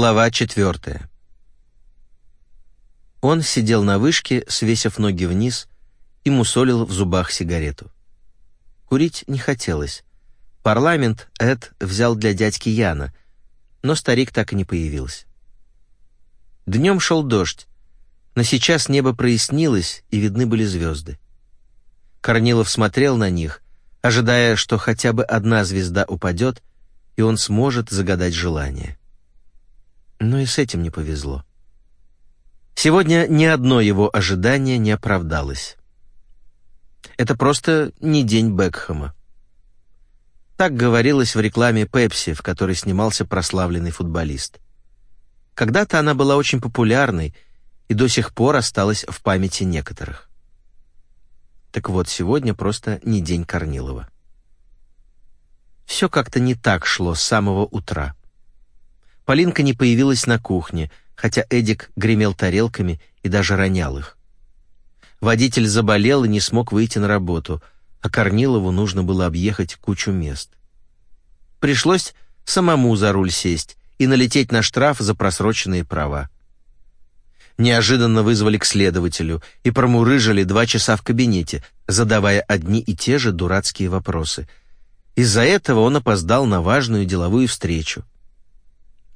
Глава четвертая. Он сидел на вышке, свесив ноги вниз, и мусолил в зубах сигарету. Курить не хотелось. Парламент Эд взял для дядьки Яна, но старик так и не появился. Днем шел дождь, но сейчас небо прояснилось, и видны были звезды. Корнилов смотрел на них, ожидая, что хотя бы одна звезда упадет, и он сможет загадать желание. Но и с этим не повезло. Сегодня ни одно его ожидание не оправдалось. Это просто не день Бекхэма. Так говорилось в рекламе Пепси, в которой снимался прославленный футболист. Когда-то она была очень популярной и до сих пор осталась в памяти некоторых. Так вот, сегодня просто не день Корнилова. Все как-то не так шло с самого утра. Полинка не появилась на кухне, хотя Эдик гремел тарелками и даже ронял их. Водитель заболел и не смог выйти на работу, а Корнилову нужно было объехать кучу мест. Пришлось самому за руль сесть и налететь на штраф за просроченные права. Неожиданно вызвали к следователю и промурыжили два часа в кабинете, задавая одни и те же дурацкие вопросы. Из-за этого он опоздал на важную деловую встречу.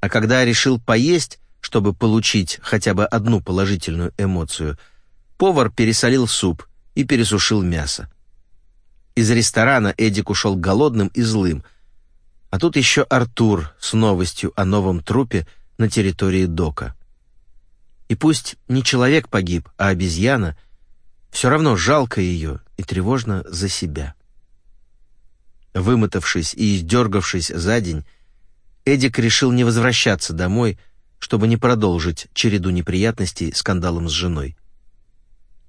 А когда решил поесть, чтобы получить хотя бы одну положительную эмоцию, повар пересолил суп и пересушил мясо. Из ресторана Эдик ушел голодным и злым, а тут еще Артур с новостью о новом трупе на территории дока. И пусть не человек погиб, а обезьяна, все равно жалко ее и тревожно за себя. Вымотавшись и издергавшись за день, Эдик решил не возвращаться домой, чтобы не продолжить череду неприятностей скандалом с женой.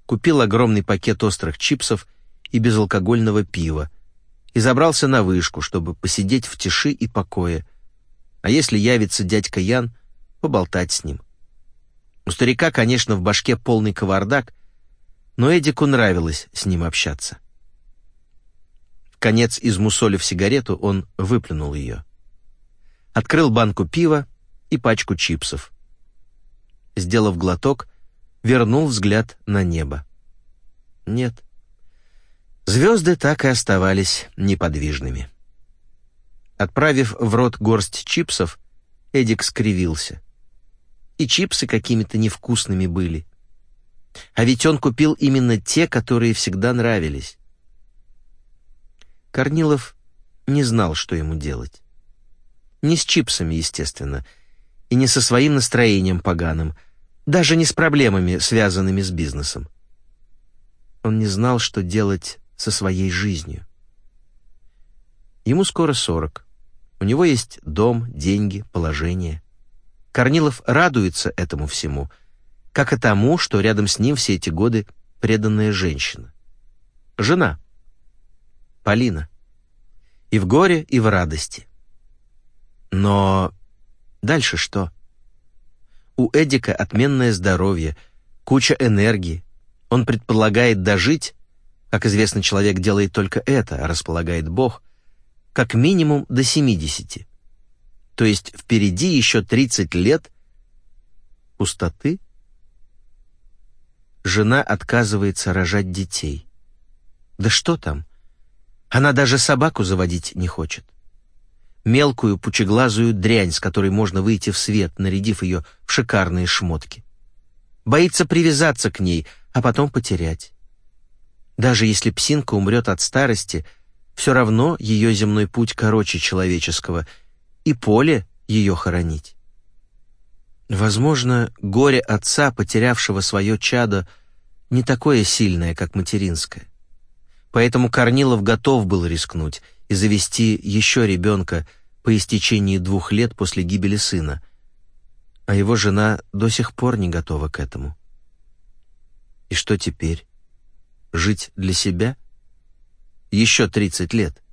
Купил огромный пакет острых чипсов и безалкогольного пива и забрался на вышку, чтобы посидеть в тиши и покое, а если явится дядька Ян, поболтать с ним. У старика, конечно, в башке полный кавардак, но Эдику нравилось с ним общаться. В конец измусолив сигарету, он выплюнул ее открыл банку пива и пачку чипсов. Сделав глоток, вернул взгляд на небо. Нет. Звезды так и оставались неподвижными. Отправив в рот горсть чипсов, Эдик скривился. И чипсы какими-то невкусными были. А ведь он купил именно те, которые всегда нравились. Корнилов не знал, что ему делать. Не с чипсами, естественно, и не со своим настроением поганым, даже не с проблемами, связанными с бизнесом. Он не знал, что делать со своей жизнью. Ему скоро сорок. У него есть дом, деньги, положение. Корнилов радуется этому всему, как и тому, что рядом с ним все эти годы преданная женщина. Жена. Полина. И в горе, и в радости. Но дальше что? У Эдика отменное здоровье, куча энергии. Он предполагает дожить, как известно, человек делает только это, а располагает Бог, как минимум до 70. То есть впереди еще 30 лет пустоты. Жена отказывается рожать детей. Да что там? Она даже собаку заводить не хочет мелкую пучеглазую дрянь, с которой можно выйти в свет, нарядив ее в шикарные шмотки. Боится привязаться к ней, а потом потерять. Даже если псинка умрет от старости, все равно ее земной путь короче человеческого, и поле ее хоронить. Возможно, горе отца, потерявшего свое чадо, не такое сильное, как материнское. Поэтому Корнилов готов был рискнуть и завести еще ребенка по истечении двух лет после гибели сына, а его жена до сих пор не готова к этому. И что теперь? Жить для себя? Еще тридцать лет.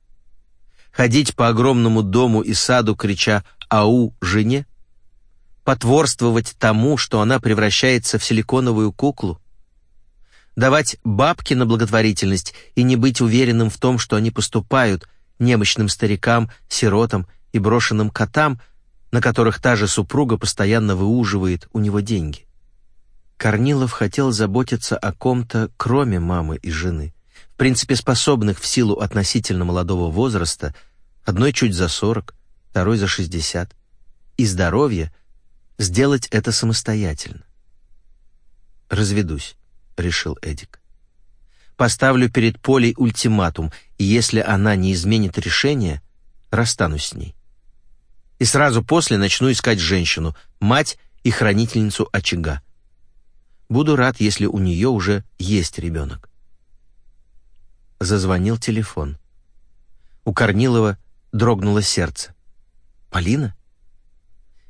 Ходить по огромному дому и саду, крича «Ау!» жене? Потворствовать тому, что она превращается в силиконовую куклу? Давать бабки на благотворительность и не быть уверенным в том, что они поступают – немощным старикам, сиротам и брошенным котам, на которых та же супруга постоянно выуживает у него деньги. Корнилов хотел заботиться о ком-то, кроме мамы и жены, в принципе способных в силу относительно молодого возраста, одной чуть за сорок, второй за шестьдесят, и здоровья, сделать это самостоятельно. «Разведусь», — решил Эдик. «Поставлю перед Полей ультиматум, и если она не изменит решение, расстанусь с ней. И сразу после начну искать женщину, мать и хранительницу очага. Буду рад, если у нее уже есть ребенок. Зазвонил телефон. У Корнилова дрогнуло сердце. «Полина?»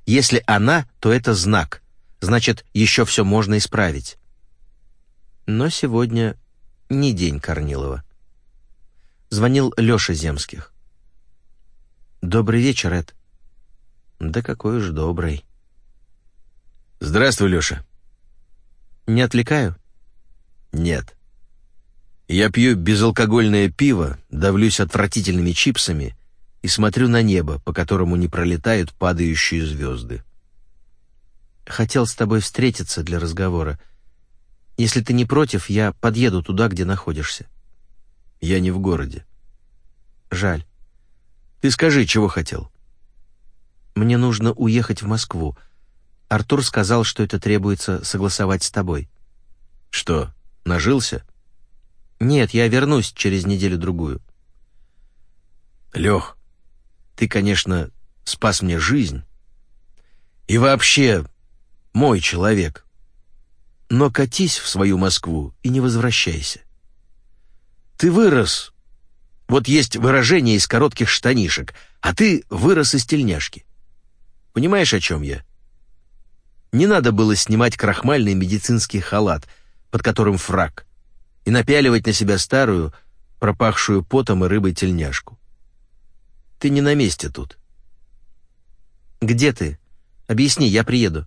«Если она, то это знак. Значит, еще все можно исправить». Но сегодня не день Корнилова. Звонил Леша Земских. «Добрый вечер, Эд». «Да какой уж добрый». «Здравствуй, Леша». Не отвлекаю? Нет. Я пью безалкогольное пиво, давлюсь отвратительными чипсами и смотрю на небо, по которому не пролетают падающие звезды. Хотел с тобой встретиться для разговора. Если ты не против, я подъеду туда, где находишься. Я не в городе. Жаль. Ты скажи, чего хотел? Мне нужно уехать в Москву. Артур сказал, что это требуется согласовать с тобой. Что, нажился? Нет, я вернусь через неделю-другую. Лех, ты, конечно, спас мне жизнь. И вообще, мой человек. Но катись в свою Москву и не возвращайся. Ты вырос. Вот есть выражение из коротких штанишек, а ты вырос из тельняшки. Понимаешь, о чем я? Не надо было снимать крахмальный медицинский халат, под которым фрак, и напяливать на себя старую, пропахшую потом и рыбой тельняшку. Ты не на месте тут. Где ты? Объясни, я приеду.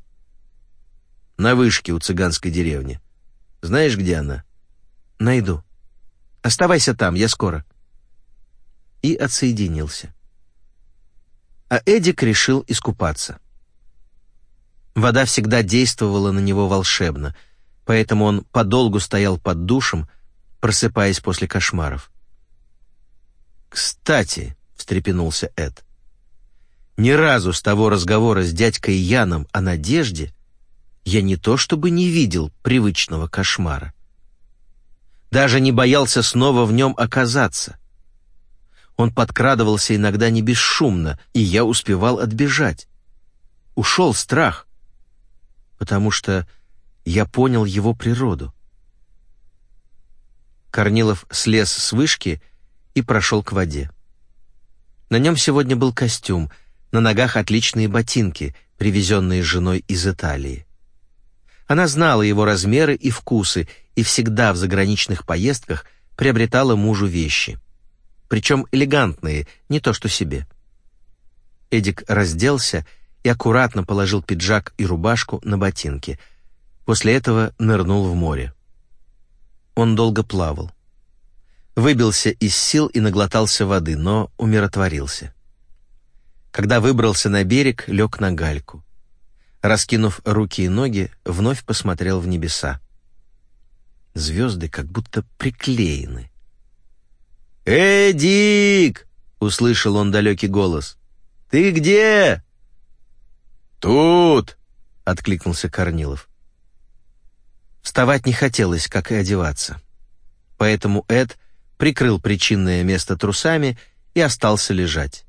На вышке у цыганской деревни. Знаешь, где она? Найду. Оставайся там, я скоро. И отсоединился. А Эдик решил искупаться. Вода всегда действовала на него волшебно, поэтому он подолгу стоял под душем, просыпаясь после кошмаров. «Кстати», — встрепенулся Эд, — «ни разу с того разговора с дядькой Яном о надежде я не то чтобы не видел привычного кошмара. Даже не боялся снова в нем оказаться. Он подкрадывался иногда не бесшумно, и я успевал отбежать. Ушел страх потому что я понял его природу. Корнилов слез с вышки и прошел к воде. На нем сегодня был костюм, на ногах отличные ботинки, привезенные женой из Италии. Она знала его размеры и вкусы и всегда в заграничных поездках приобретала мужу вещи. Причем элегантные, не то что себе. Эдик разделся и аккуратно положил пиджак и рубашку на ботинки. После этого нырнул в море. Он долго плавал. Выбился из сил и наглотался воды, но умиротворился. Когда выбрался на берег, лег на гальку. Раскинув руки и ноги, вновь посмотрел в небеса. Звезды как будто приклеены. «Эдик!» — услышал он далекий голос. «Ты где?» «Тут!» — откликнулся Корнилов. Вставать не хотелось, как и одеваться. Поэтому Эд прикрыл причинное место трусами и остался лежать.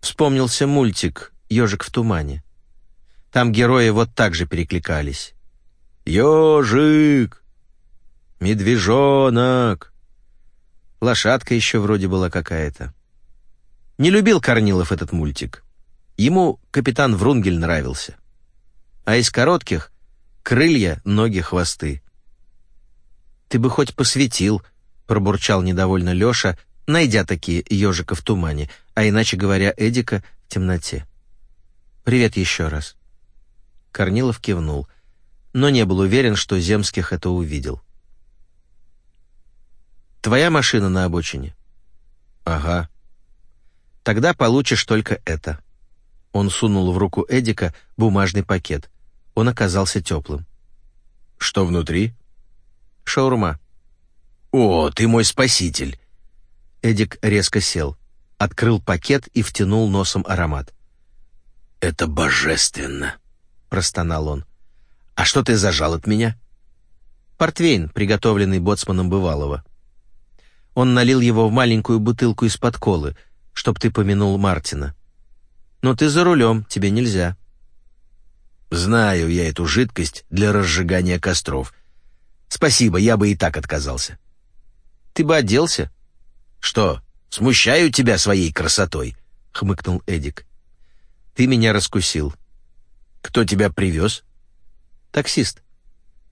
Вспомнился мультик «Ежик в тумане». Там герои вот так же перекликались. «Ежик! Медвежонок!» Лошадка еще вроде была какая-то. Не любил Корнилов этот мультик. Ему капитан Врунгель нравился. А из коротких — крылья, ноги, хвосты. «Ты бы хоть посветил», — пробурчал недовольно Леша, найдя такие ежика в тумане, а иначе говоря, Эдика в темноте. «Привет еще раз». Корнилов кивнул, но не был уверен, что Земских это увидел. «Твоя машина на обочине?» «Ага». «Тогда получишь только это». Он сунул в руку Эдика бумажный пакет. Он оказался теплым. «Что внутри?» «Шаурма». «О, ты мой спаситель!» Эдик резко сел, открыл пакет и втянул носом аромат. «Это божественно!» — простонал он. «А что ты зажал от меня?» «Портвейн, приготовленный боцманом бывалого». Он налил его в маленькую бутылку из-под колы, чтоб ты помянул Мартина. «Но ты за рулем, тебе нельзя». «Знаю я эту жидкость для разжигания костров. Спасибо, я бы и так отказался». Ты бы оделся. Что, смущаю тебя своей красотой? хмыкнул Эдик. Ты меня раскусил. Кто тебя привез? Таксист.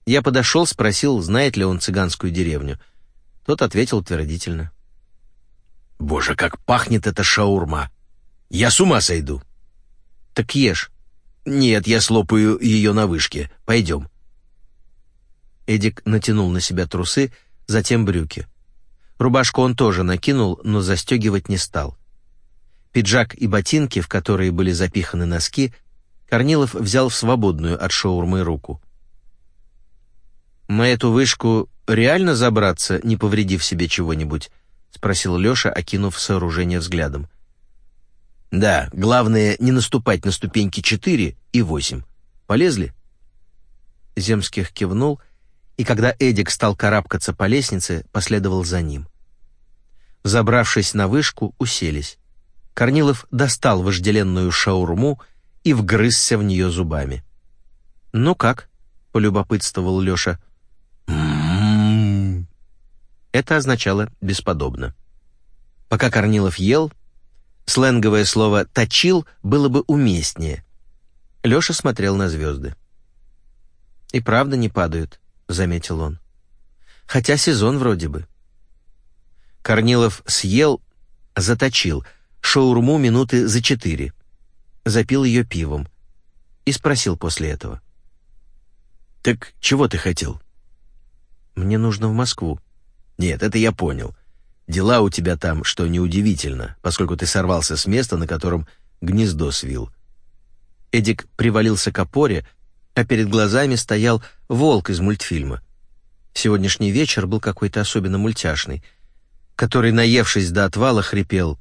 Я подошел, спросил, знает ли он цыганскую деревню. Тот ответил утвердительно. Боже, как пахнет эта шаурма! Я с ума сойду. Так ешь. Нет, я слопаю ее на вышке. Пойдем. Эдик натянул на себя трусы, затем брюки. Рубашку он тоже накинул, но застегивать не стал. Пиджак и ботинки, в которые были запиханы носки, Корнилов взял в свободную от шаурмы руку. «На эту вышку реально забраться, не повредив себе чего-нибудь?» — спросил Леша, окинув сооружение взглядом. «Да, главное не наступать на ступеньки четыре и восемь. Полезли?» Земских кивнул — и когда Эдик стал карабкаться по лестнице, последовал за ним. Забравшись на вышку, уселись. Корнилов достал вожделенную шаурму и вгрызся в нее зубами. «Ну как?» — полюбопытствовал Леша. Это означало «бесподобно». Пока Корнилов ел, сленговое слово «точил» было бы уместнее. Леша смотрел на звезды. «И правда не падают», — заметил он. «Хотя сезон вроде бы». Корнилов съел, заточил, шаурму минуты за четыре, запил ее пивом и спросил после этого. «Так чего ты хотел?» «Мне нужно в Москву». «Нет, это я понял. Дела у тебя там, что неудивительно, поскольку ты сорвался с места, на котором гнездо свил». Эдик привалился к опоре, а перед глазами стоял волк из мультфильма. Сегодняшний вечер был какой-то особенно мультяшный, который, наевшись до отвала, хрипел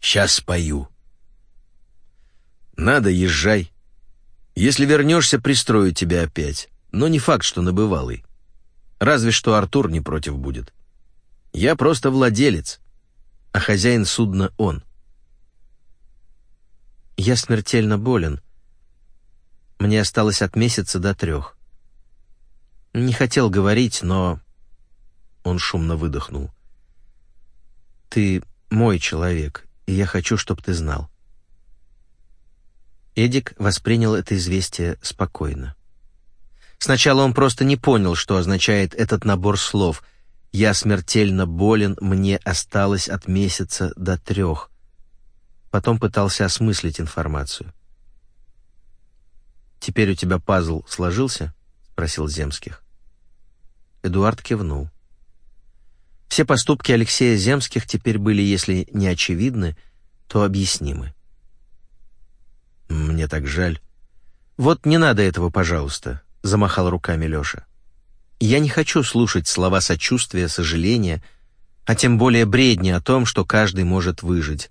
«Сейчас спою». «Надо, езжай. Если вернешься, пристрою тебя опять, но не факт, что набывалый. Разве что Артур не против будет. Я просто владелец, а хозяин судна он». «Я смертельно болен», мне осталось от месяца до трех. Не хотел говорить, но... Он шумно выдохнул. Ты мой человек, и я хочу, чтобы ты знал. Эдик воспринял это известие спокойно. Сначала он просто не понял, что означает этот набор слов. «Я смертельно болен, мне осталось от месяца до трех». Потом пытался осмыслить информацию. «Теперь у тебя пазл сложился?» — спросил Земских. Эдуард кивнул. Все поступки Алексея Земских теперь были, если не очевидны, то объяснимы. «Мне так жаль». «Вот не надо этого, пожалуйста», — замахал руками Леша. «Я не хочу слушать слова сочувствия, сожаления, а тем более бредни о том, что каждый может выжить.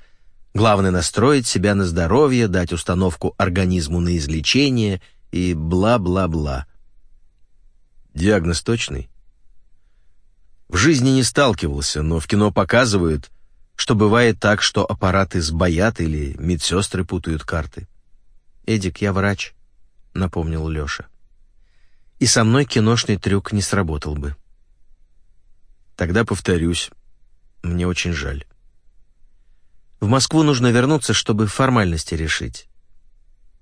Главное настроить себя на здоровье, дать установку организму на излечение и бла-бла-бла. Диагноз точный? В жизни не сталкивался, но в кино показывают, что бывает так, что аппараты сбоят или медсестры путают карты. «Эдик, я врач», — напомнил Леша. «И со мной киношный трюк не сработал бы». Тогда повторюсь, мне очень жаль. В Москву нужно вернуться, чтобы формальности решить.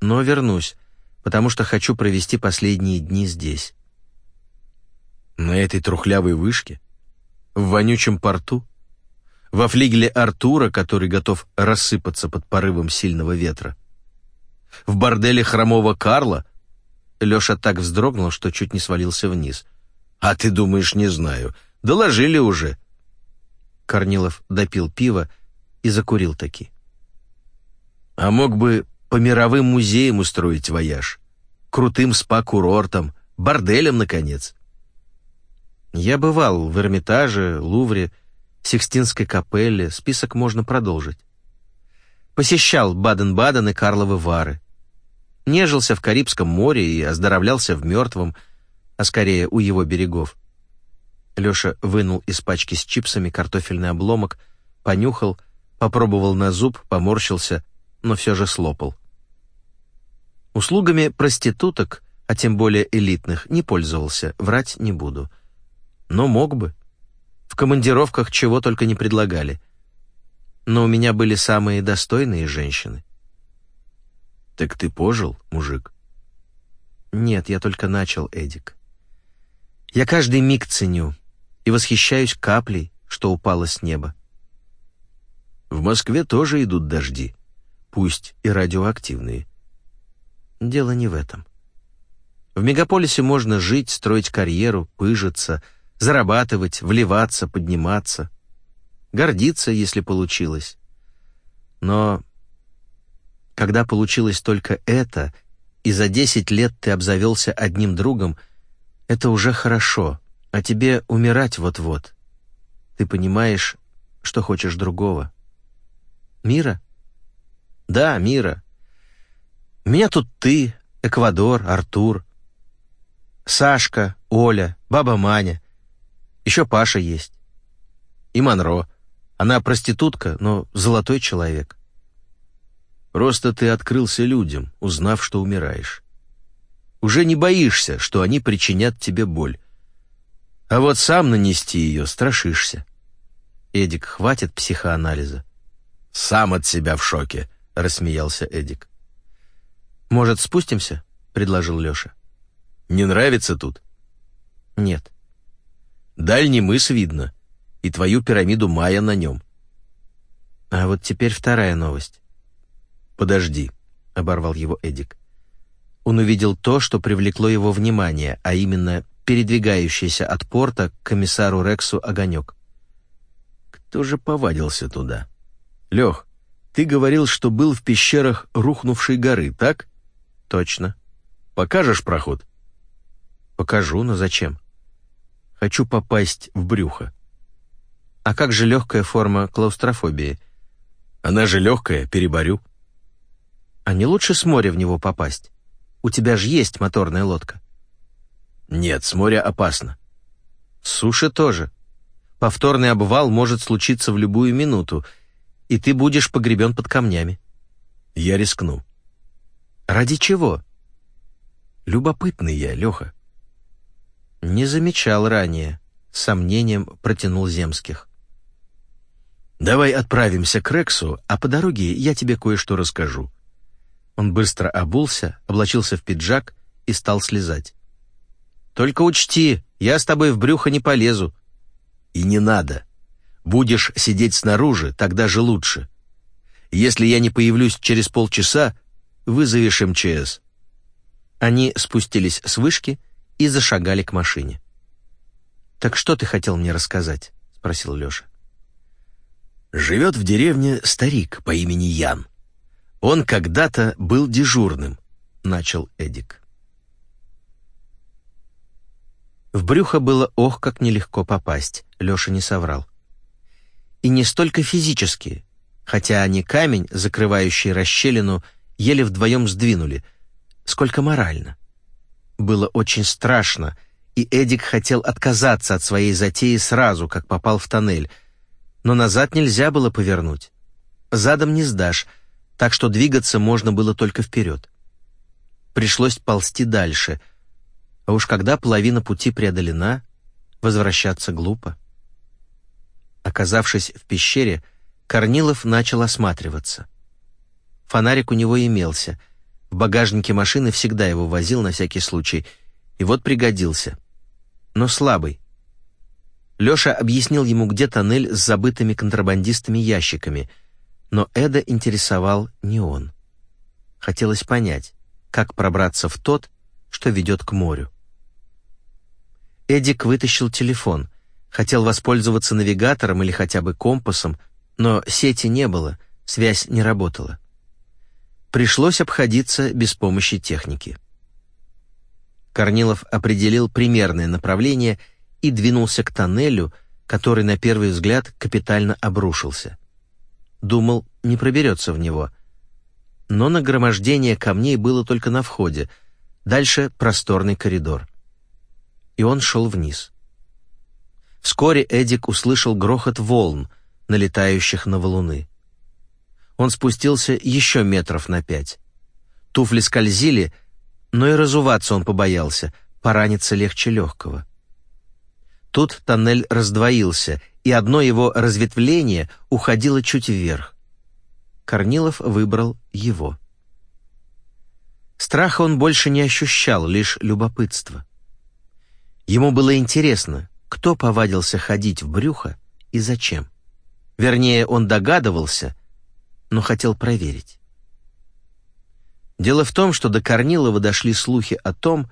Но вернусь, потому что хочу провести последние дни здесь. На этой трухлявой вышке? В вонючем порту? Во флигеле Артура, который готов рассыпаться под порывом сильного ветра? В борделе хромого Карла? Леша так вздрогнул, что чуть не свалился вниз. «А ты думаешь, не знаю. Доложили уже». Корнилов допил пиво и закурил таки. А мог бы по мировым музеям устроить вояж. Крутым спа-курортом, борделем, наконец. Я бывал в Эрмитаже, Лувре, Сикстинской капелле, список можно продолжить. Посещал Баден-Баден и Карловы Вары. Нежился в Карибском море и оздоровлялся в мертвом, а скорее у его берегов. Леша вынул из пачки с чипсами картофельный обломок, понюхал, попробовал на зуб, поморщился, но все же слопал. Услугами проституток, а тем более элитных, не пользовался, врать не буду. Но мог бы. В командировках чего только не предлагали. Но у меня были самые достойные женщины. «Так ты пожил, мужик?» «Нет, я только начал, Эдик. Я каждый миг ценю и восхищаюсь каплей, что упала с неба. В Москве тоже идут дожди, пусть и радиоактивные. Дело не в этом. В мегаполисе можно жить, строить карьеру, пыжиться, зарабатывать, вливаться, подниматься, гордиться, если получилось. Но когда получилось только это, и за десять лет ты обзавелся одним другом, это уже хорошо, а тебе умирать вот-вот. Ты понимаешь, что хочешь другого. Мира? Да, мира. У меня тут ты, Эквадор, Артур, Сашка, Оля, баба Маня. Еще Паша есть. И Монро. Она проститутка, но золотой человек. Просто ты открылся людям, узнав, что умираешь. Уже не боишься, что они причинят тебе боль. А вот сам нанести ее страшишься. Эдик, хватит психоанализа. Сам от себя в шоке, рассмеялся Эдик. Может, спустимся? предложил Лёша. Не нравится тут? Нет. Дальний мыс видно, и твою пирамиду Майя на нем. А вот теперь вторая новость. Подожди, оборвал его Эдик. Он увидел то, что привлекло его внимание, а именно передвигающийся от порта к комиссару Рексу огонек. Кто же повадился туда? Лех, ты говорил, что был в пещерах рухнувшей горы, так? Точно. Покажешь проход? Покажу, но зачем? Хочу попасть в брюхо. А как же легкая форма клаустрофобии? Она же легкая, переборю. А не лучше с моря в него попасть? У тебя же есть моторная лодка. Нет, с моря опасно. С суши тоже. Повторный обвал может случиться в любую минуту, и ты будешь погребен под камнями. Я рискну. Ради чего? Любопытный я, Леха. Не замечал ранее. С сомнением протянул Земских. Давай отправимся к Рексу, а по дороге я тебе кое-что расскажу. Он быстро обулся, облачился в пиджак и стал слезать. «Только учти, я с тобой в брюхо не полезу». «И не надо. Будешь сидеть снаружи, тогда же лучше. Если я не появлюсь через полчаса, вызовешь МЧС». Они спустились с вышки и зашагали к машине. «Так что ты хотел мне рассказать?» — спросил Леша. «Живет в деревне старик по имени Ян. Он когда-то был дежурным, начал Эдик. В брюхо было ох, как нелегко попасть, Леша не соврал. И не столько физически, хотя они камень, закрывающий расщелину, еле вдвоем сдвинули, сколько морально. Было очень страшно, и Эдик хотел отказаться от своей затеи сразу, как попал в тоннель, но назад нельзя было повернуть. Задом не сдашь, так что двигаться можно было только вперед. Пришлось ползти дальше, а уж когда половина пути преодолена, возвращаться глупо. Оказавшись в пещере, Корнилов начал осматриваться. Фонарик у него имелся. В багажнике машины всегда его возил на всякий случай, и вот пригодился. Но слабый. Леша объяснил ему, где тоннель с забытыми контрабандистами ящиками — но Эда интересовал не он. Хотелось понять, как пробраться в тот, что ведет к морю. Эдик вытащил телефон, хотел воспользоваться навигатором или хотя бы компасом, но сети не было, связь не работала. Пришлось обходиться без помощи техники. Корнилов определил примерное направление и двинулся к тоннелю, который на первый взгляд капитально обрушился. Думал, не проберется в него. Но нагромождение камней было только на входе, дальше просторный коридор. И он шел вниз. Вскоре Эдик услышал грохот волн, налетающих на валуны. Он спустился еще метров на пять. Туфли скользили, но и разуваться он побоялся, пораниться легче легкого. Тут тоннель раздвоился, и одно его разветвление уходило чуть вверх. Корнилов выбрал его. Страха он больше не ощущал, лишь любопытство. Ему было интересно, кто повадился ходить в брюхо и зачем. Вернее, он догадывался, но хотел проверить. Дело в том, что до Корнилова дошли слухи о том,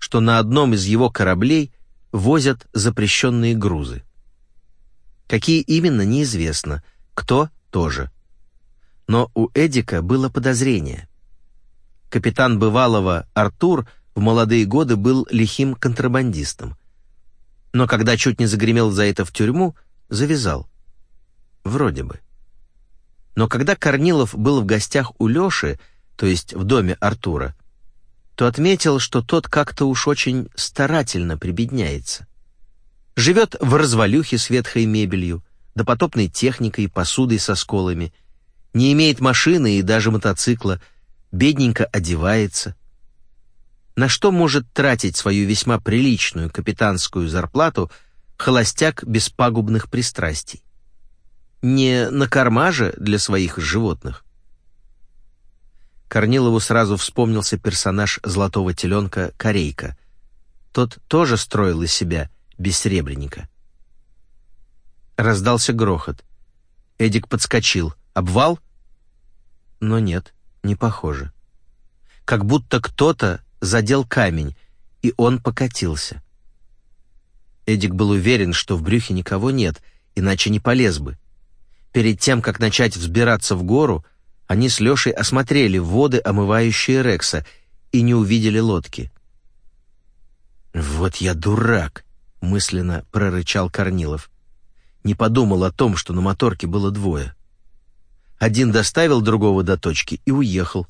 что на одном из его кораблей возят запрещенные грузы. Какие именно, неизвестно, кто тоже. Но у Эдика было подозрение. Капитан бывалого Артур в молодые годы был лихим контрабандистом. Но когда чуть не загремел за это в тюрьму, завязал. Вроде бы. Но когда Корнилов был в гостях у Лёши, то есть в доме Артура, то отметил, что тот как-то уж очень старательно прибедняется. Живет в развалюхе с ветхой мебелью, допотопной техникой и посудой со сколами, не имеет машины и даже мотоцикла, бедненько одевается. На что может тратить свою весьма приличную капитанскую зарплату холостяк без пагубных пристрастий? Не на корма же для своих животных. Корнилову сразу вспомнился персонаж золотого теленка Корейка. Тот тоже строил из себя бессребреника. Раздался грохот. Эдик подскочил. Обвал? Но нет, не похоже. Как будто кто-то задел камень, и он покатился. Эдик был уверен, что в брюхе никого нет, иначе не полез бы. Перед тем, как начать взбираться в гору, они с Лешей осмотрели воды, омывающие Рекса, и не увидели лодки. «Вот я дурак!» — мысленно прорычал Корнилов. Не подумал о том, что на моторке было двое. Один доставил другого до точки и уехал.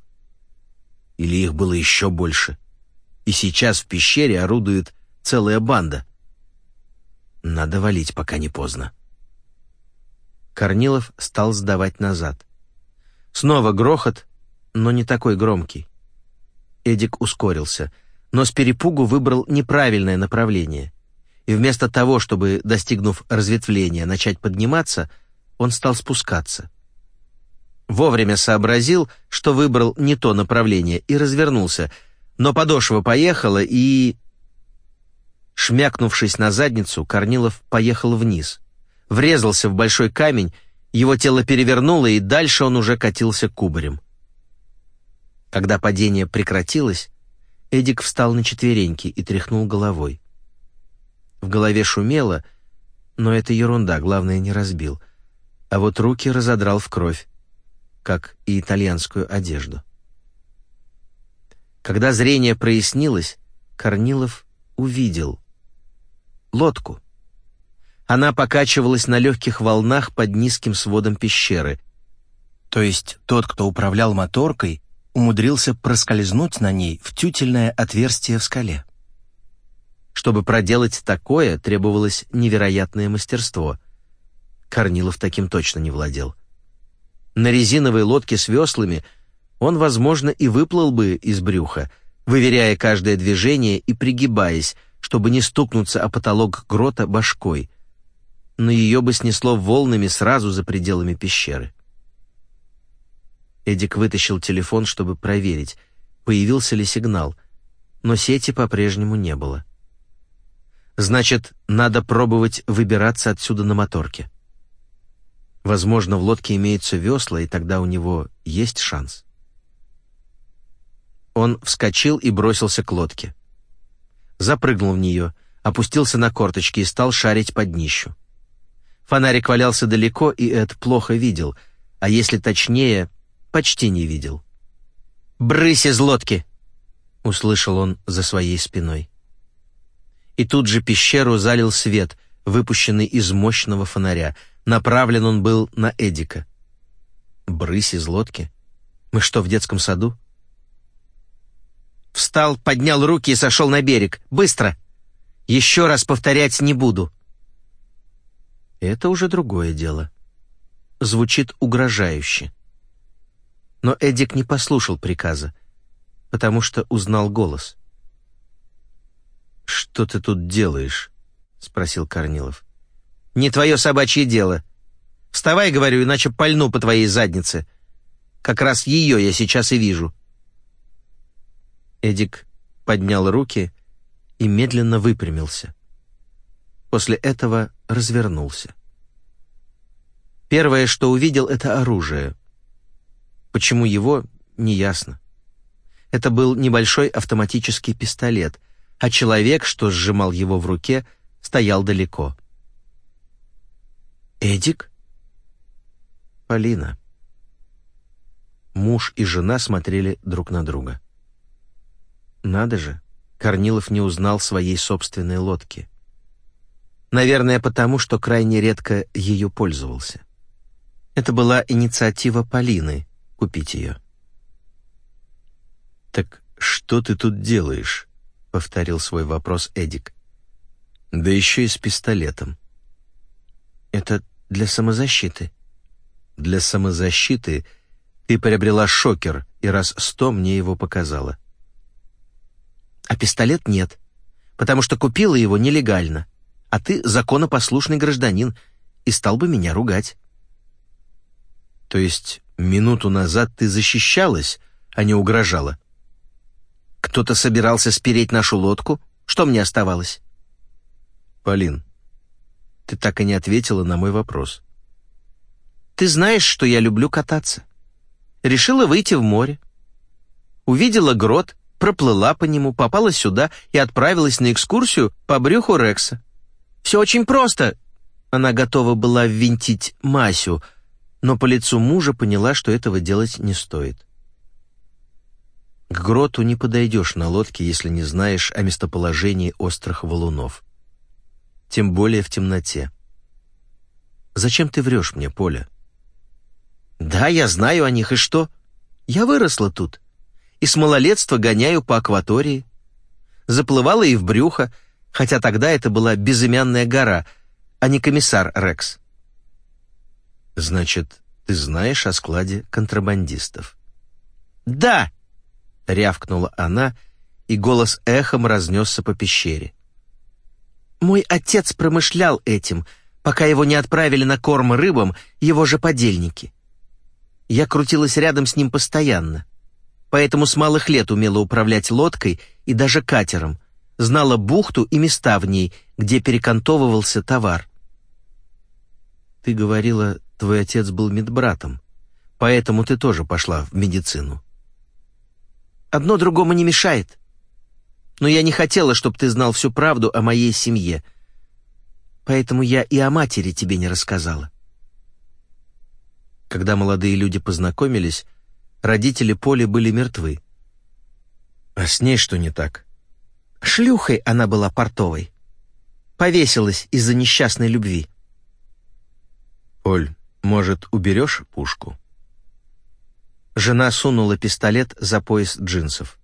Или их было еще больше. И сейчас в пещере орудует целая банда. Надо валить, пока не поздно. Корнилов стал сдавать назад. Снова грохот, но не такой громкий. Эдик ускорился, но с перепугу выбрал неправильное направление. И вместо того, чтобы, достигнув разветвления, начать подниматься, он стал спускаться. Вовремя сообразил, что выбрал не то направление, и развернулся, но подошва поехала, и... Шмякнувшись на задницу, Корнилов поехал вниз — врезался в большой камень, его тело перевернуло, и дальше он уже катился кубарем. Когда падение прекратилось, Эдик встал на четвереньки и тряхнул головой. В голове шумело, но это ерунда, главное, не разбил. А вот руки разодрал в кровь, как и итальянскую одежду. Когда зрение прояснилось, Корнилов увидел лодку — она покачивалась на легких волнах под низким сводом пещеры. То есть тот, кто управлял моторкой, умудрился проскользнуть на ней в тютельное отверстие в скале. Чтобы проделать такое, требовалось невероятное мастерство. Корнилов таким точно не владел. На резиновой лодке с веслами он, возможно, и выплыл бы из брюха, выверяя каждое движение и пригибаясь, чтобы не стукнуться о потолок грота башкой — но ее бы снесло волнами сразу за пределами пещеры. Эдик вытащил телефон, чтобы проверить, появился ли сигнал, но сети по-прежнему не было. Значит, надо пробовать выбираться отсюда на моторке. Возможно, в лодке имеются весла, и тогда у него есть шанс. Он вскочил и бросился к лодке. Запрыгнул в нее, опустился на корточки и стал шарить под днищу. Фонарик валялся далеко, и Эд плохо видел, а если точнее, почти не видел. «Брысь из лодки!» — услышал он за своей спиной. И тут же пещеру залил свет, выпущенный из мощного фонаря. Направлен он был на Эдика. «Брысь из лодки? Мы что, в детском саду?» Встал, поднял руки и сошел на берег. «Быстро! Еще раз повторять не буду!» Это уже другое дело. Звучит угрожающе. Но Эдик не послушал приказа, потому что узнал голос. «Что ты тут делаешь?» — спросил Корнилов. «Не твое собачье дело. Вставай, говорю, иначе пальну по твоей заднице. Как раз ее я сейчас и вижу». Эдик поднял руки и медленно выпрямился. После этого развернулся. Первое, что увидел, это оружие. Почему его, неясно. Это был небольшой автоматический пистолет, а человек, что сжимал его в руке, стоял далеко. «Эдик?» «Полина». Муж и жена смотрели друг на друга. Надо же, Корнилов не узнал своей собственной лодки. Наверное, потому, что крайне редко ее пользовался. Это была инициатива Полины купить ее. «Так что ты тут делаешь?» — повторил свой вопрос Эдик. «Да еще и с пистолетом». «Это для самозащиты». «Для самозащиты ты приобрела шокер и раз сто мне его показала». «А пистолет нет, потому что купила его нелегально, а ты законопослушный гражданин и стал бы меня ругать». «То есть минуту назад ты защищалась, а не угрожала?» Кто-то собирался спереть нашу лодку? Что мне оставалось? Полин, ты так и не ответила на мой вопрос. Ты знаешь, что я люблю кататься. Решила выйти в море. Увидела грот, проплыла по нему, попала сюда и отправилась на экскурсию по брюху Рекса. Все очень просто. Она готова была ввинтить Масю, но по лицу мужа поняла, что этого делать не стоит. К гроту не подойдешь на лодке, если не знаешь о местоположении острых валунов. Тем более в темноте. Зачем ты врешь мне, Поля? Да, я знаю о них, и что? Я выросла тут. И с малолетства гоняю по акватории. Заплывала и в брюхо, хотя тогда это была безымянная гора, а не комиссар Рекс. Значит, ты знаешь о складе контрабандистов? Да! Рявкнула она, и голос эхом разнесся по пещере. «Мой отец промышлял этим, пока его не отправили на корм рыбам его же подельники. Я крутилась рядом с ним постоянно, поэтому с малых лет умела управлять лодкой и даже катером, знала бухту и места в ней, где перекантовывался товар. Ты говорила, твой отец был медбратом, поэтому ты тоже пошла в медицину. Одно другому не мешает. Но я не хотела, чтобы ты знал всю правду о моей семье. Поэтому я и о матери тебе не рассказала. Когда молодые люди познакомились, родители Поли были мертвы. А с ней что не так? Шлюхой она была портовой. Повесилась из-за несчастной любви. Поль, может, уберешь пушку? Жена сунула пистолет за пояс джинсов.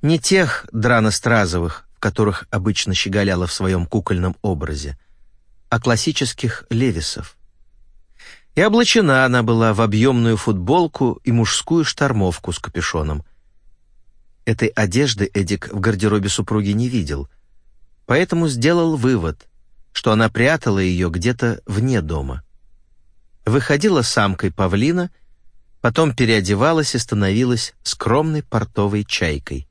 Не тех драностразовых, в которых обычно щеголяла в своем кукольном образе, а классических левисов. И облачена она была в объемную футболку и мужскую штормовку с капюшоном. Этой одежды Эдик в гардеробе супруги не видел, поэтому сделал вывод, что она прятала ее где-то вне дома. Выходила самкой павлина — потом переодевалась и становилась скромной портовой чайкой.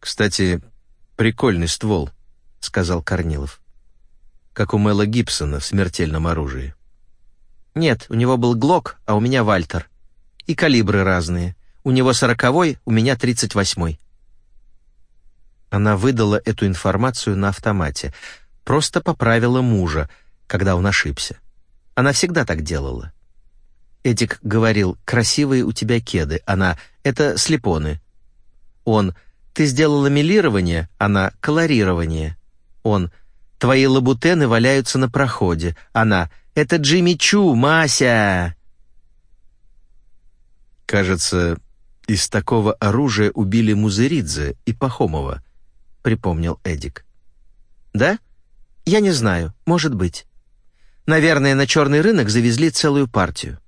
«Кстати, прикольный ствол», — сказал Корнилов. «Как у Мэла Гибсона в «Смертельном оружии». «Нет, у него был Глок, а у меня Вальтер. И калибры разные. У него сороковой, у меня тридцать восьмой». Она выдала эту информацию на автомате, просто поправила мужа, когда он ошибся. Она всегда так делала Эдик говорил, красивые у тебя кеды. Она, это слепоны. Он, ты сделала милирование. Она, колорирование. Он, твои лабутены валяются на проходе. Она, это Джимми Чу, Мася. Кажется, из такого оружия убили Музыридзе и Пахомова, припомнил Эдик. Да? Я не знаю, может быть. Наверное, на черный рынок завезли целую партию.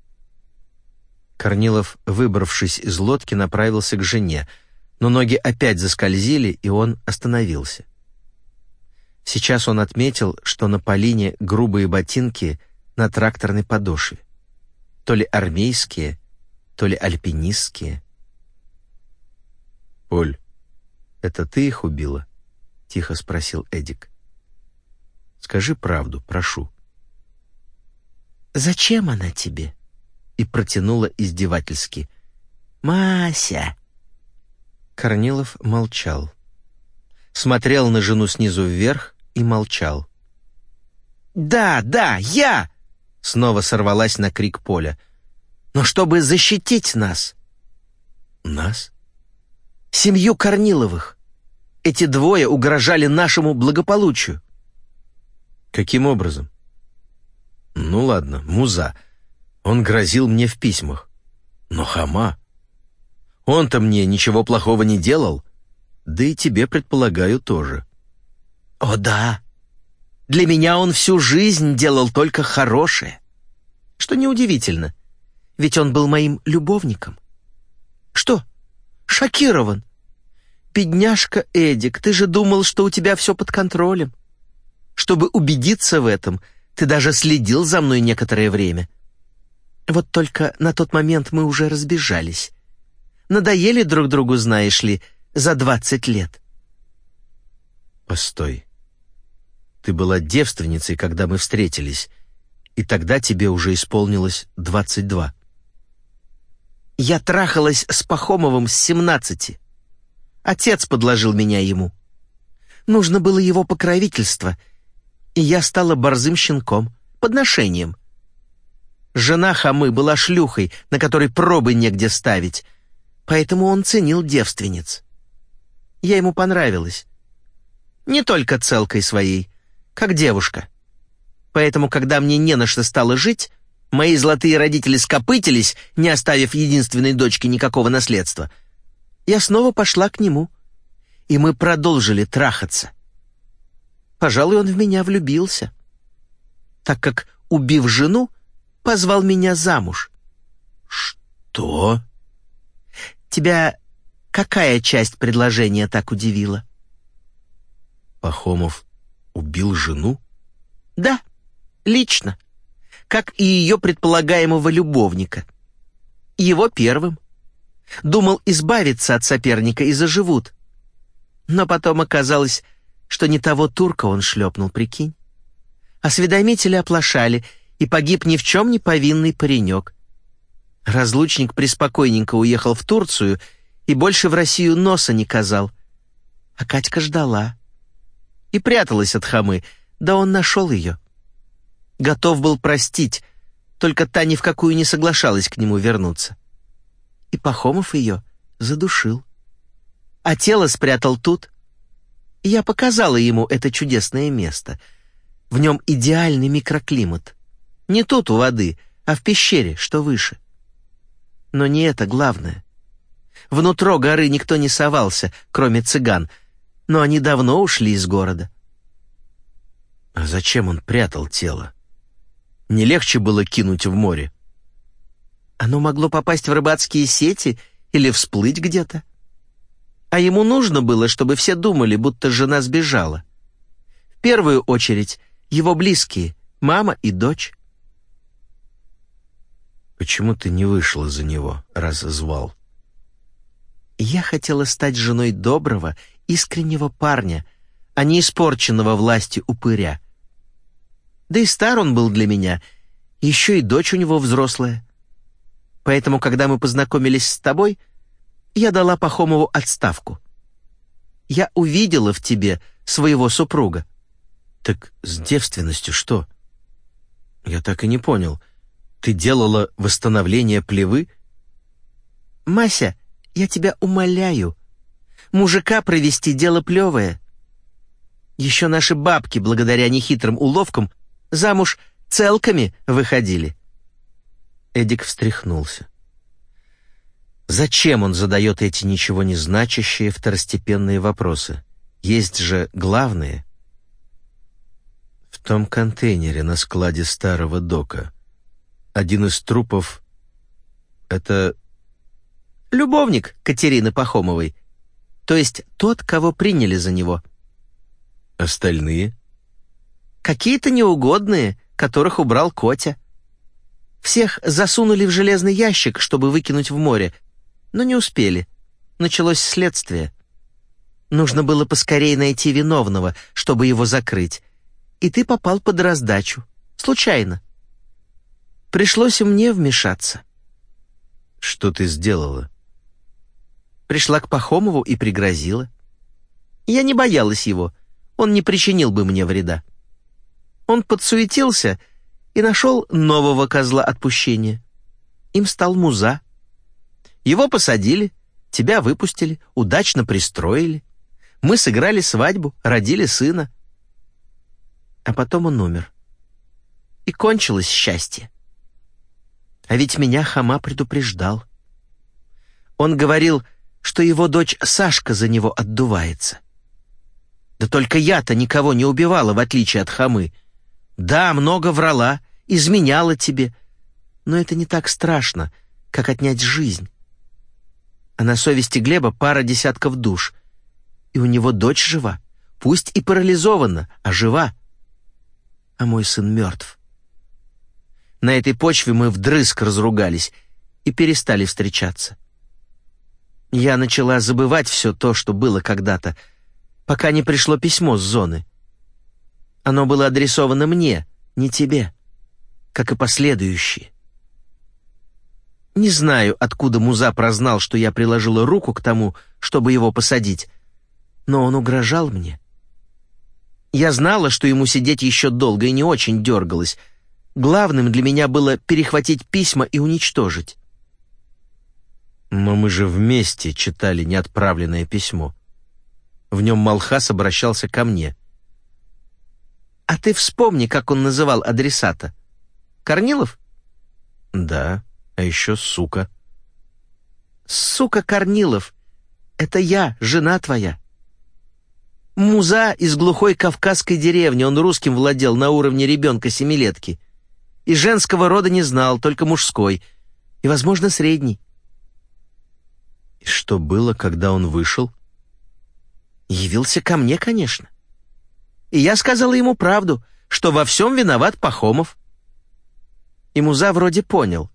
Корнилов, выбравшись из лодки, направился к жене, но ноги опять заскользили, и он остановился. Сейчас он отметил, что на Полине грубые ботинки на тракторной подошве. То ли армейские, то ли альпинистские. «Поль, это ты их убила?» — тихо спросил Эдик. «Скажи правду, прошу». «Зачем она тебе?» И протянула издевательски. «Мася!» Корнилов молчал. Смотрел на жену снизу вверх и молчал. «Да, да, я!» Снова сорвалась на крик Поля. «Но чтобы защитить нас!» «Нас?» «Семью Корниловых. Эти двое угрожали нашему благополучию». «Каким образом?» «Ну ладно, муза. Он грозил мне в письмах. Но Хама... Он-то мне ничего плохого не делал. Да и тебе, предполагаю, тоже. О да. Для меня он всю жизнь делал только хорошее. Что неудивительно, ведь он был моим любовником. Что? Шокирован? Бедняжка Эдик, ты же думал, что у тебя все под контролем. Чтобы убедиться в этом, ты даже следил за мной некоторое время. Вот только на тот момент мы уже разбежались. Надоели друг другу, знаешь ли, за двадцать лет. Постой. Ты была девственницей, когда мы встретились, и тогда тебе уже исполнилось двадцать два. Я трахалась с Пахомовым с семнадцати. Отец подложил меня ему. Нужно было его покровительство, и я стала борзым щенком, подношением — Жена хамы была шлюхой, на которой пробы негде ставить, поэтому он ценил девственниц. Я ему понравилась. Не только целкой своей, как девушка. Поэтому, когда мне не на что стало жить, мои золотые родители скопытились, не оставив единственной дочке никакого наследства, я снова пошла к нему, и мы продолжили трахаться. Пожалуй, он в меня влюбился, так как, убив жену, позвал меня замуж». «Что?» «Тебя какая часть предложения так удивила?» Пахомов убил жену? «Да, лично, как и ее предполагаемого любовника. Его первым. Думал избавиться от соперника и заживут. Но потом оказалось, что не того турка он шлепнул, прикинь. Осведомители оплошали, и погиб ни в чем не повинный паренек. Разлучник преспокойненько уехал в Турцию и больше в Россию носа не казал. А Катька ждала. И пряталась от хамы, да он нашел ее. Готов был простить, только та ни в какую не соглашалась к нему вернуться. И Пахомов ее задушил. А тело спрятал тут. И я показала ему это чудесное место. В нем идеальный микроклимат. Не тут у воды, а в пещере, что выше. Но не это главное. Внутро горы никто не совался, кроме цыган, но они давно ушли из города. А зачем он прятал тело? Не легче было кинуть в море? Оно могло попасть в рыбацкие сети или всплыть где-то. А ему нужно было, чтобы все думали, будто жена сбежала. В первую очередь его близкие, мама и дочь. Почему ты не вышла за него, раз звал? Я хотела стать женой доброго, искреннего парня, а не испорченного властью упыря. Да и стар он был для меня, еще и дочь у него взрослая. Поэтому, когда мы познакомились с тобой, я дала Пахомову отставку. Я увидела в тебе своего супруга. Так с девственностью что? Я так и не понял. Ты делала восстановление плевы? Мася, я тебя умоляю. Мужика провести дело плевое. Еще наши бабки, благодаря нехитрым уловкам, замуж целками выходили. Эдик встряхнулся. Зачем он задает эти ничего не значащие второстепенные вопросы? Есть же главные. В том контейнере на складе старого дока один из трупов — это любовник Катерины Пахомовой, то есть тот, кого приняли за него. Остальные? Какие-то неугодные, которых убрал Котя. Всех засунули в железный ящик, чтобы выкинуть в море, но не успели. Началось следствие. Нужно было поскорее найти виновного, чтобы его закрыть. И ты попал под раздачу. Случайно. Пришлось мне вмешаться. Что ты сделала? Пришла к Пахомову и пригрозила. Я не боялась его. Он не причинил бы мне вреда. Он подсуетился и нашел нового козла отпущения. Им стал Муза. Его посадили, тебя выпустили, удачно пристроили. Мы сыграли свадьбу, родили сына. А потом он умер. И кончилось счастье. А ведь меня Хама предупреждал. Он говорил, что его дочь Сашка за него отдувается. Да только я-то никого не убивала, в отличие от Хамы. Да, много врала, изменяла тебе, но это не так страшно, как отнять жизнь. А на совести Глеба пара десятков душ, и у него дочь жива, пусть и парализована, а жива. А мой сын мертв. На этой почве мы вдрызг разругались и перестали встречаться. Я начала забывать все то, что было когда-то, пока не пришло письмо с зоны. Оно было адресовано мне, не тебе, как и последующие. Не знаю, откуда Муза прознал, что я приложила руку к тому, чтобы его посадить, но он угрожал мне. Я знала, что ему сидеть еще долго и не очень дергалась, Главным для меня было перехватить письма и уничтожить. Но мы же вместе читали неотправленное письмо. В нем Малхас обращался ко мне. А ты вспомни, как он называл адресата. Корнилов? Да, а еще сука. Сука Корнилов. Это я, жена твоя. Муза из глухой кавказской деревни, он русским владел на уровне ребенка семилетки и женского рода не знал, только мужской, и, возможно, средний. И что было, когда он вышел? Явился ко мне, конечно. И я сказала ему правду, что во всем виноват Пахомов. И Муза вроде понял.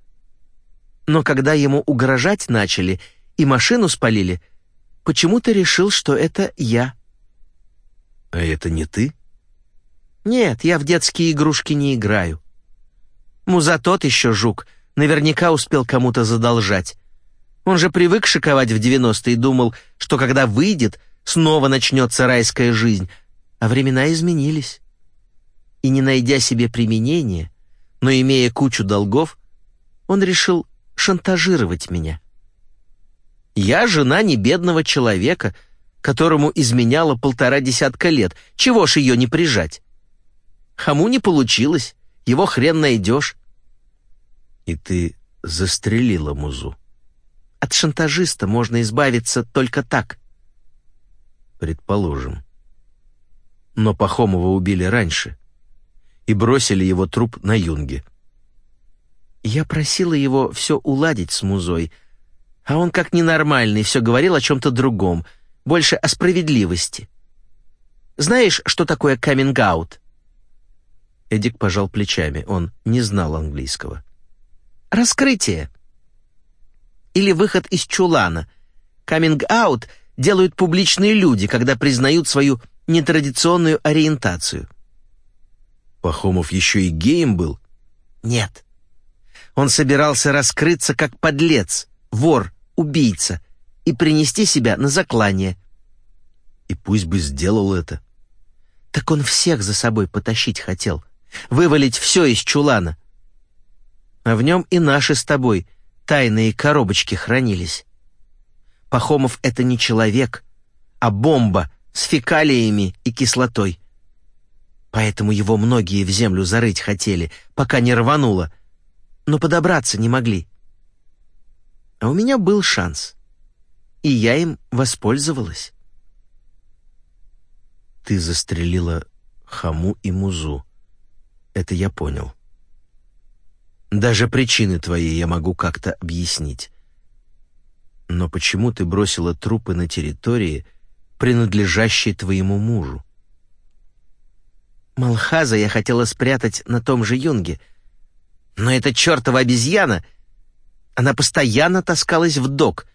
Но когда ему угрожать начали и машину спалили, почему-то решил, что это я. А это не ты? Нет, я в детские игрушки не играю. Муза тот еще жук, наверняка успел кому-то задолжать. Он же привык шиковать в 90-е и думал, что когда выйдет, снова начнется райская жизнь, а времена изменились. И не найдя себе применения, но имея кучу долгов, он решил шантажировать меня. Я жена небедного человека, которому изменяла полтора десятка лет. Чего ж ее не прижать? Хаму не получилось его хрен найдешь. И ты застрелила Музу. От шантажиста можно избавиться только так. Предположим. Но Пахомова убили раньше и бросили его труп на юнге. Я просила его все уладить с Музой, а он как ненормальный все говорил о чем-то другом, больше о справедливости. Знаешь, что такое каминг-аут? Эдик пожал плечами, он не знал английского. «Раскрытие. Или выход из чулана. Каминг-аут делают публичные люди, когда признают свою нетрадиционную ориентацию». Пахомов еще и геем был? Нет. Он собирался раскрыться как подлец, вор, убийца и принести себя на заклание. И пусть бы сделал это. Так он всех за собой потащить хотел — вывалить все из чулана. А в нем и наши с тобой тайные коробочки хранились. Пахомов — это не человек, а бомба с фекалиями и кислотой. Поэтому его многие в землю зарыть хотели, пока не рвануло, но подобраться не могли. А у меня был шанс, и я им воспользовалась. Ты застрелила Хаму и Музу. Это я понял. Даже причины твои я могу как-то объяснить. Но почему ты бросила трупы на территории, принадлежащей твоему мужу? Малхаза я хотела спрятать на том же юнге. Но эта чертова обезьяна, она постоянно таскалась в док.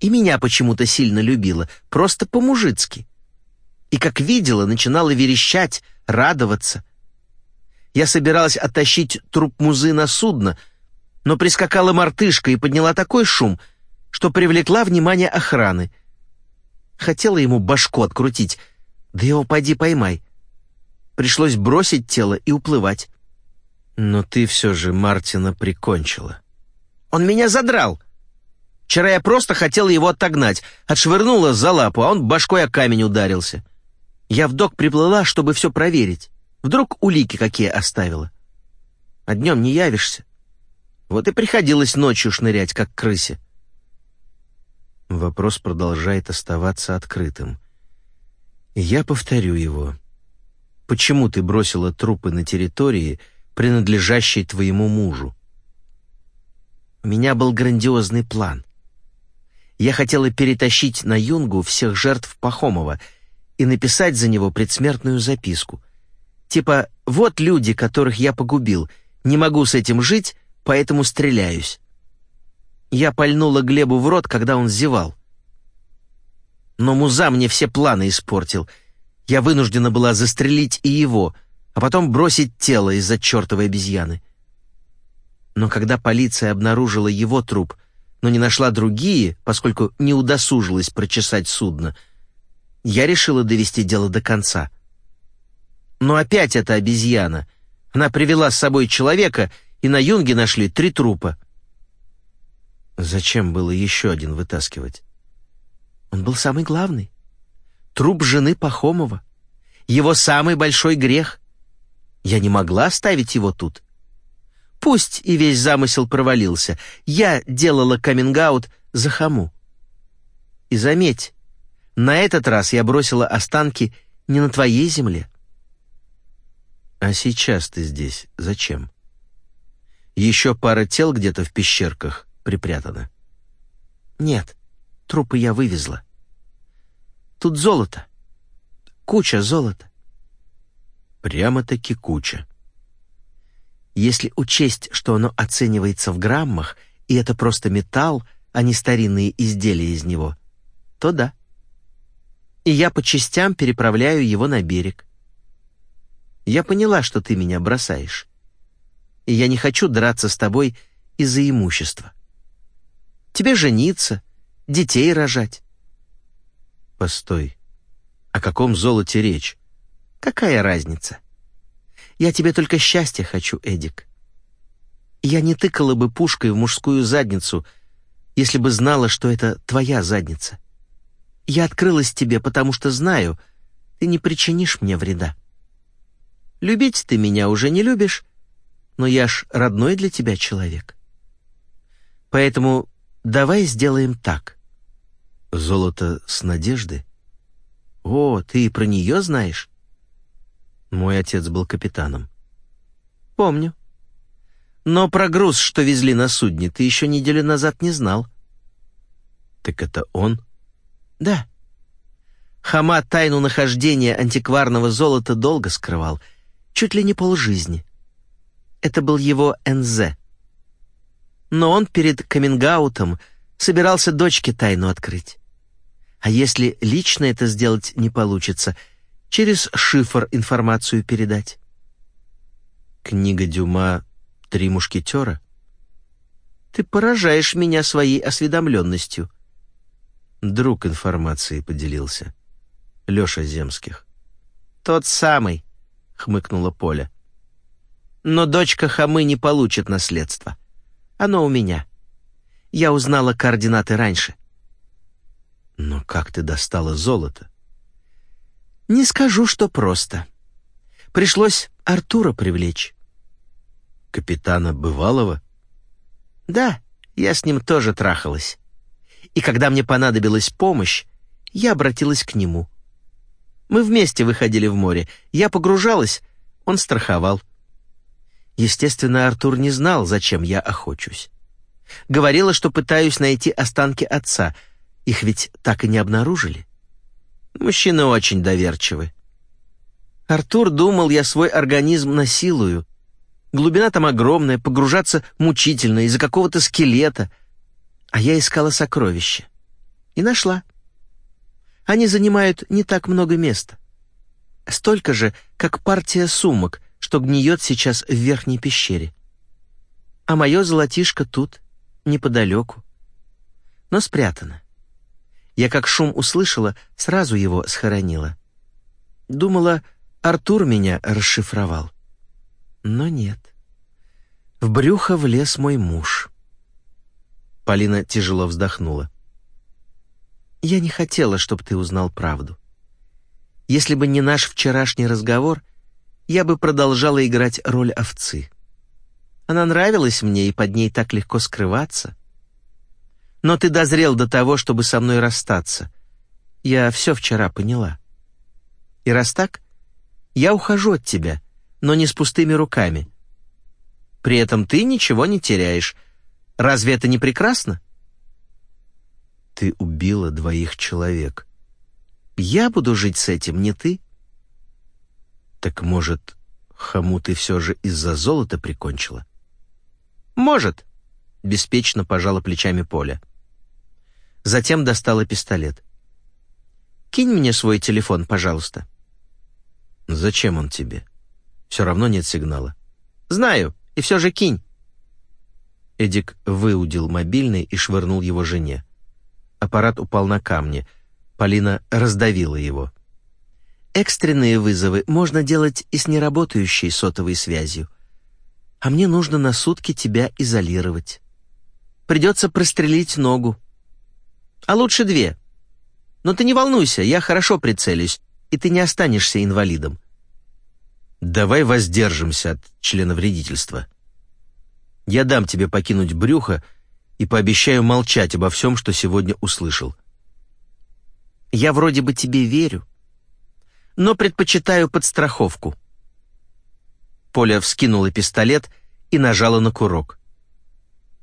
И меня почему-то сильно любила, просто по-мужицки. И как видела, начинала верещать, радоваться. Я собиралась оттащить труп музы на судно, но прискакала мартышка и подняла такой шум, что привлекла внимание охраны. Хотела ему башку открутить, да его поди поймай. Пришлось бросить тело и уплывать. Но ты все же Мартина прикончила. Он меня задрал. Вчера я просто хотела его отогнать, отшвырнула за лапу, а он башкой о камень ударился. Я в док приплыла, чтобы все проверить. Вдруг улики какие оставила. А днем не явишься. Вот и приходилось ночью шнырять, как крысе. Вопрос продолжает оставаться открытым. я повторю его. Почему ты бросила трупы на территории, принадлежащей твоему мужу? У меня был грандиозный план. Я хотела перетащить на Юнгу всех жертв Пахомова и написать за него предсмертную записку. Типа «Вот люди, которых я погубил, не могу с этим жить, поэтому стреляюсь». Я пальнула Глебу в рот, когда он зевал. Но Муза мне все планы испортил — я вынуждена была застрелить и его, а потом бросить тело из-за чертовой обезьяны. Но когда полиция обнаружила его труп, но не нашла другие, поскольку не удосужилась прочесать судно, я решила довести дело до конца. Но опять эта обезьяна. Она привела с собой человека, и на юнге нашли три трупа. Зачем было еще один вытаскивать? Он был самый главный труп жены Пахомова. Его самый большой грех. Я не могла оставить его тут. Пусть и весь замысел провалился, я делала каминг за Хаму. И заметь, на этот раз я бросила останки не на твоей земле. А сейчас ты здесь зачем? Еще пара тел где-то в пещерках припрятана. Нет, трупы я вывезла. Тут золото. Куча золота. Прямо-таки куча. Если учесть, что оно оценивается в граммах, и это просто металл, а не старинные изделия из него, то да. И я по частям переправляю его на берег. Я поняла, что ты меня бросаешь. И я не хочу драться с тобой из-за имущества. Тебе жениться, детей рожать. Постой. О каком золоте речь? Какая разница? Я тебе только счастья хочу, Эдик. Я не тыкала бы пушкой в мужскую задницу, если бы знала, что это твоя задница. Я открылась тебе, потому что знаю, ты не причинишь мне вреда. Любить ты меня уже не любишь, но я ж родной для тебя человек. Поэтому давай сделаем так. Золото с надежды? О, ты и про нее знаешь? Мой отец был капитаном. Помню. Но про груз, что везли на судне, ты еще неделю назад не знал. Так это он? Да. Хама тайну нахождения антикварного золота долго скрывал, чуть ли не полжизни. Это был его НЗ. Но он перед камингаутом собирался дочке тайну открыть. А если лично это сделать не получится, через шифр информацию передать? Книга Дюма «Три мушкетера»? Ты поражаешь меня своей осведомленностью. Друг информации поделился. Леша Земских. Тот самый, хмыкнула Поля. Но дочка Хамы не получит наследство. Оно у меня. Я узнала координаты раньше. Но как ты достала золото? Не скажу, что просто. Пришлось Артура привлечь. Капитана Бывалова? Да, я с ним тоже трахалась. И когда мне понадобилась помощь, я обратилась к нему. Мы вместе выходили в море. Я погружалась, он страховал. Естественно, Артур не знал, зачем я охочусь. Говорила, что пытаюсь найти останки отца. Их ведь так и не обнаружили. Мужчины очень доверчивы. Артур думал, я свой организм насилую. Глубина там огромная, погружаться мучительно из-за какого-то скелета. А я искала сокровища. И нашла. Они занимают не так много места. Столько же, как партия сумок, что гниет сейчас в верхней пещере. А мое золотишко тут, неподалеку. Но спрятано. Я как шум услышала, сразу его схоронила. Думала, Артур меня расшифровал. Но нет. В брюхо влез мой муж. Полина тяжело вздохнула. Я не хотела, чтобы ты узнал правду. Если бы не наш вчерашний разговор, я бы продолжала играть роль овцы. Она нравилась мне, и под ней так легко скрываться. Но ты дозрел до того, чтобы со мной расстаться. Я все вчера поняла. И раз так, я ухожу от тебя, но не с пустыми руками. При этом ты ничего не теряешь. Разве это не прекрасно? Ты убила двоих человек. Я буду жить с этим, не ты. Так, может, Хаму ты все же из-за золота прикончила? Может, беспечно пожала плечами Поля. Затем достала пистолет. Кинь мне свой телефон, пожалуйста. Зачем он тебе? Все равно нет сигнала. Знаю, и все же кинь. Эдик выудил мобильный и швырнул его жене. Аппарат упал на камни. Полина раздавила его. Экстренные вызовы можно делать и с неработающей сотовой связью. А мне нужно на сутки тебя изолировать. Придется прострелить ногу. А лучше две. Но ты не волнуйся, я хорошо прицелюсь, и ты не останешься инвалидом. Давай воздержимся от членовредительства. Я дам тебе покинуть брюхо и пообещаю молчать обо всем, что сегодня услышал. Я вроде бы тебе верю, но предпочитаю подстраховку. Поля вскинула пистолет и нажала на курок.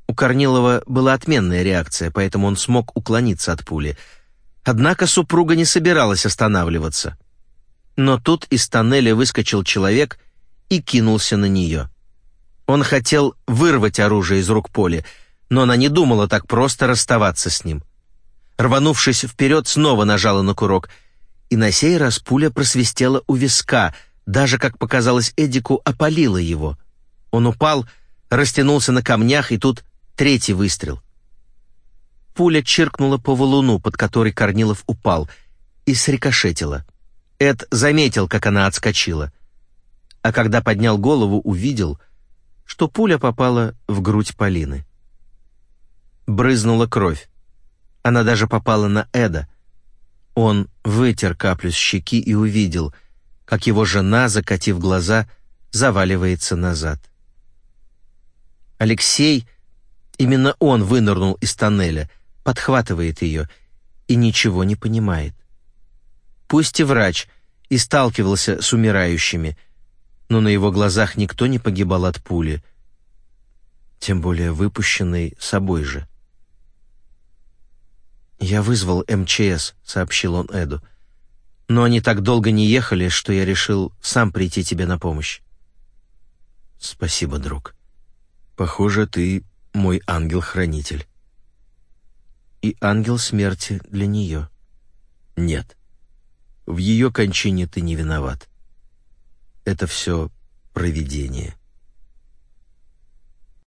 У Корнилова была отменная реакция, поэтому он смог уклониться от пули. Однако супруга не собиралась останавливаться. Но тут из тоннеля выскочил человек и кинулся на нее. Он хотел вырвать оружие из рук Поли, но она не думала так просто расставаться с ним. Рванувшись вперед, снова нажала на курок, и на сей раз пуля просвистела у виска, даже, как показалось Эдику, опалила его. Он упал, растянулся на камнях, и тут третий выстрел. Пуля чиркнула по валуну, под который Корнилов упал, и срикошетила. Эд заметил, как она отскочила. А когда поднял голову, увидел, что пуля попала в грудь Полины. Брызнула кровь. Она даже попала на Эда. Он вытер каплю с щеки и увидел, как его жена, закатив глаза, заваливается назад. Алексей, именно он вынырнул из тоннеля, подхватывает ее и ничего не понимает. Пусть и врач, и сталкивался с умирающими, но на его глазах никто не погибал от пули, тем более выпущенной собой же. «Я вызвал МЧС», — сообщил он Эду. «Но они так долго не ехали, что я решил сам прийти тебе на помощь». «Спасибо, друг. Похоже, ты мой ангел-хранитель». «И ангел смерти для нее». «Нет. В ее кончине ты не виноват. Это все провидение».